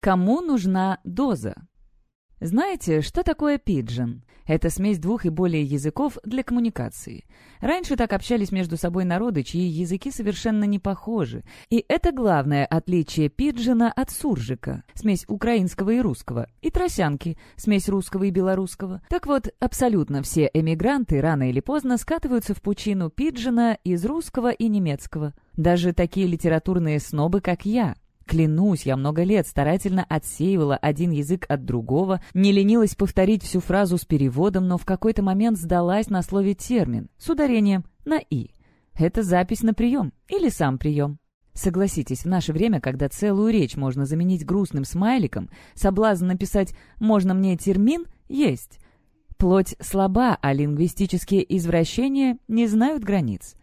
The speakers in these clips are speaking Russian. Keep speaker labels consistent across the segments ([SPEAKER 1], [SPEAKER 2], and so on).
[SPEAKER 1] Кому нужна доза? Знаете, что такое пиджин? Это смесь двух и более языков для коммуникации. Раньше так общались между собой народы, чьи языки совершенно не похожи. И это главное отличие пиджина от суржика, смесь украинского и русского, и тросянки, смесь русского и белорусского. Так вот, абсолютно все эмигранты рано или поздно скатываются в пучину пиджина из русского и немецкого. Даже такие литературные снобы, как я — Клянусь, я много лет старательно отсеивала один язык от другого, не ленилась повторить всю фразу с переводом, но в какой-то момент сдалась на слове термин с ударением на «и». Это запись на прием или сам прием. Согласитесь, в наше время, когда целую речь можно заменить грустным смайликом, соблазн написать «можно мне Termin» есть. Плоть слаба, а лингвистические извращения не знают границ.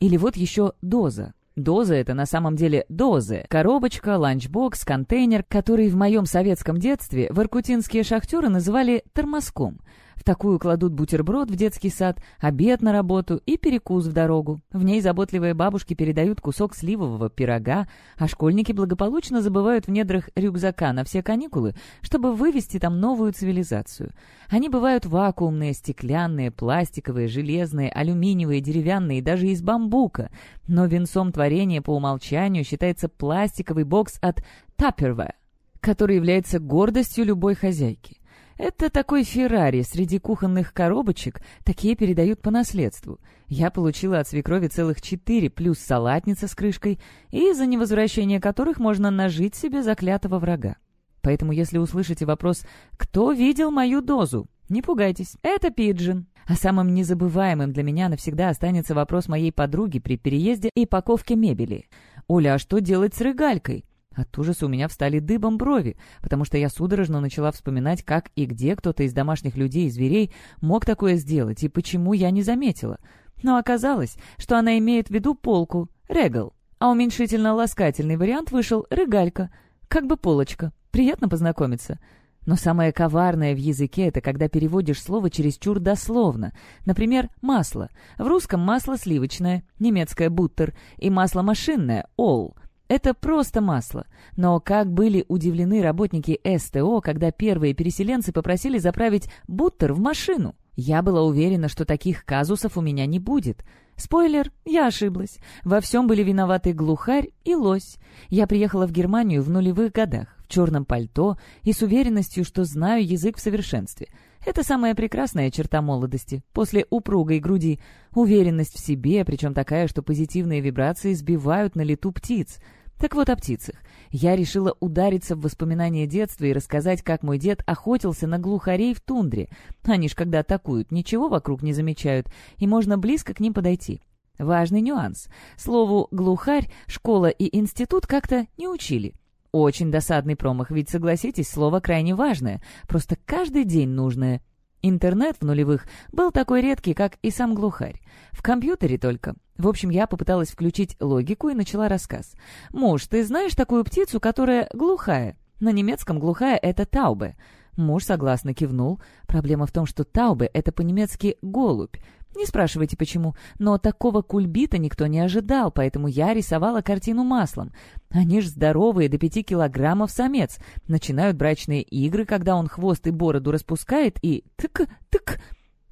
[SPEAKER 1] Или вот еще Dose. Dose — это на самом деле Dose. Коробочка, ланчбокс, контейнер, который в моем советском детстве воркутинские шахтеры называли «тормозком». В такую кладут бутерброд в детский сад, обед на работу и перекус в дорогу. В ней заботливые бабушки передают кусок сливового пирога, а школьники благополучно забывают в недрах рюкзака на все каникулы, чтобы вывести там новую цивилизацию. Они бывают вакуумные, стеклянные, пластиковые, железные, алюминиевые, деревянные даже из бамбука. Но венцом творения по умолчанию считается пластиковый бокс от Tupperware, который является гордостью любой хозяйки. Это такой Феррари среди кухонных коробочек, такие передают по наследству. Я получила от свекрови целых четыре, плюс салатница с крышкой, и за невозвращение которых можно нажить себе заклятого врага. Поэтому если услышите вопрос «Кто видел мою дозу?», не пугайтесь, это пиджин. А самым незабываемым для меня навсегда останется вопрос моей подруги при переезде и паковке мебели. «Оля, а что делать с рыгалькой?» От ужаса у меня встали дыбом брови, потому что я судорожно начала вспоминать, как и где кто-то из домашних людей и зверей мог такое сделать, и почему я не заметила. Но оказалось, что она имеет в виду полку, регал, а уменьшительно-ласкательный вариант вышел рыгалька, как бы полочка. Приятно познакомиться. Но самое коварное в языке — это когда переводишь слово чересчур дословно. Например, масло. В русском масло сливочное, немецкое «буттер» и масло машинное «ол». Это просто масло. Но как были удивлены работники СТО, когда первые переселенцы попросили заправить буттер в машину. Я была уверена, что таких казусов у меня не будет. Спойлер, я ошиблась. Во всем были виноваты глухарь и лось. Я приехала в Германию в нулевых годах, в черном пальто и с уверенностью, что знаю язык в совершенстве. Это самая прекрасная черта молодости, после упругой груди. Уверенность в себе, причем такая, что позитивные вибрации сбивают на лету птиц — так вот о птицах. Я решила удариться в воспоминания детства и рассказать, как мой дед охотился на глухарей в тундре. Они ж когда атакуют, ничего вокруг не замечают, и можно близко к ним подойти. Важный нюанс. Слову «глухарь» школа и институт как-то не учили. Очень досадный промах, ведь, согласитесь, слово крайне важное, просто каждый день нужное — Интернет в нулевых был такой редкий, как и сам глухарь. В компьютере только. В общем, я попыталась включить логику и начала рассказ. «Муж, ты знаешь такую птицу, которая глухая?» На немецком глухая — это таубе. Муж согласно кивнул. Проблема в том, что таубе — это по-немецки «голубь». Не спрашивайте почему, но такого кульбита никто не ожидал, поэтому я рисовала картину маслом. Они ж здоровые, до пяти килограммов самец. Начинают брачные игры, когда он хвост и бороду распускает, и тык-тык...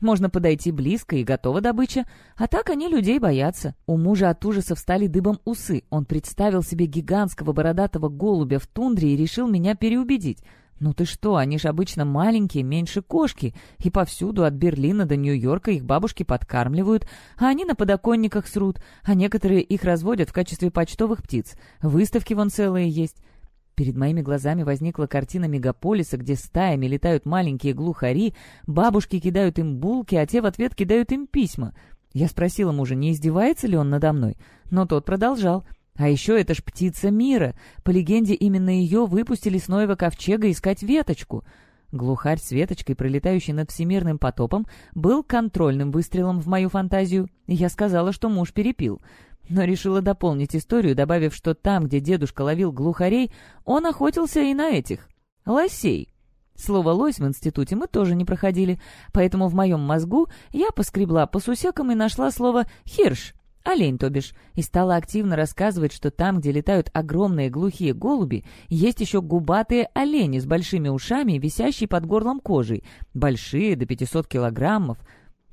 [SPEAKER 1] Можно подойти близко, и готова добыча. А так они людей боятся. У мужа от ужаса встали дыбом усы. Он представил себе гигантского бородатого голубя в тундре и решил меня переубедить. «Ну ты что, они ж обычно маленькие, меньше кошки, и повсюду, от Берлина до Нью-Йорка, их бабушки подкармливают, а они на подоконниках срут, а некоторые их разводят в качестве почтовых птиц. Выставки вон целые есть». Перед моими глазами возникла картина мегаполиса, где стаями летают маленькие глухари, бабушки кидают им булки, а те в ответ кидают им письма. Я спросила мужа, не издевается ли он надо мной, но тот продолжал — а еще это ж птица мира. По легенде, именно ее выпустили с Ноева ковчега искать веточку. Глухарь с веточкой, пролетающий над всемирным потопом, был контрольным выстрелом в мою фантазию, я сказала, что муж перепил. Но решила дополнить историю, добавив, что там, где дедушка ловил глухарей, он охотился и на этих. Лосей. Слово «лось» в институте мы тоже не проходили, поэтому в моем мозгу я поскребла по сусекам и нашла слово «хирш», Олень, то бишь, и стала активно рассказывать, что там, где летают огромные глухие голуби, есть еще губатые олени с большими ушами, висящие под горлом кожей, большие, до 500 килограммов.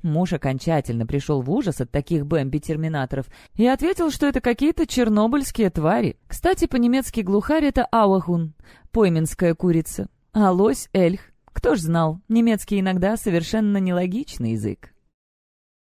[SPEAKER 1] Муж окончательно пришел в ужас от таких бэмби-терминаторов и ответил, что это какие-то чернобыльские твари. Кстати, по-немецки глухарь — это ауахун, пойменская курица, а лось — эльх. Кто ж знал, немецкий иногда совершенно нелогичный язык.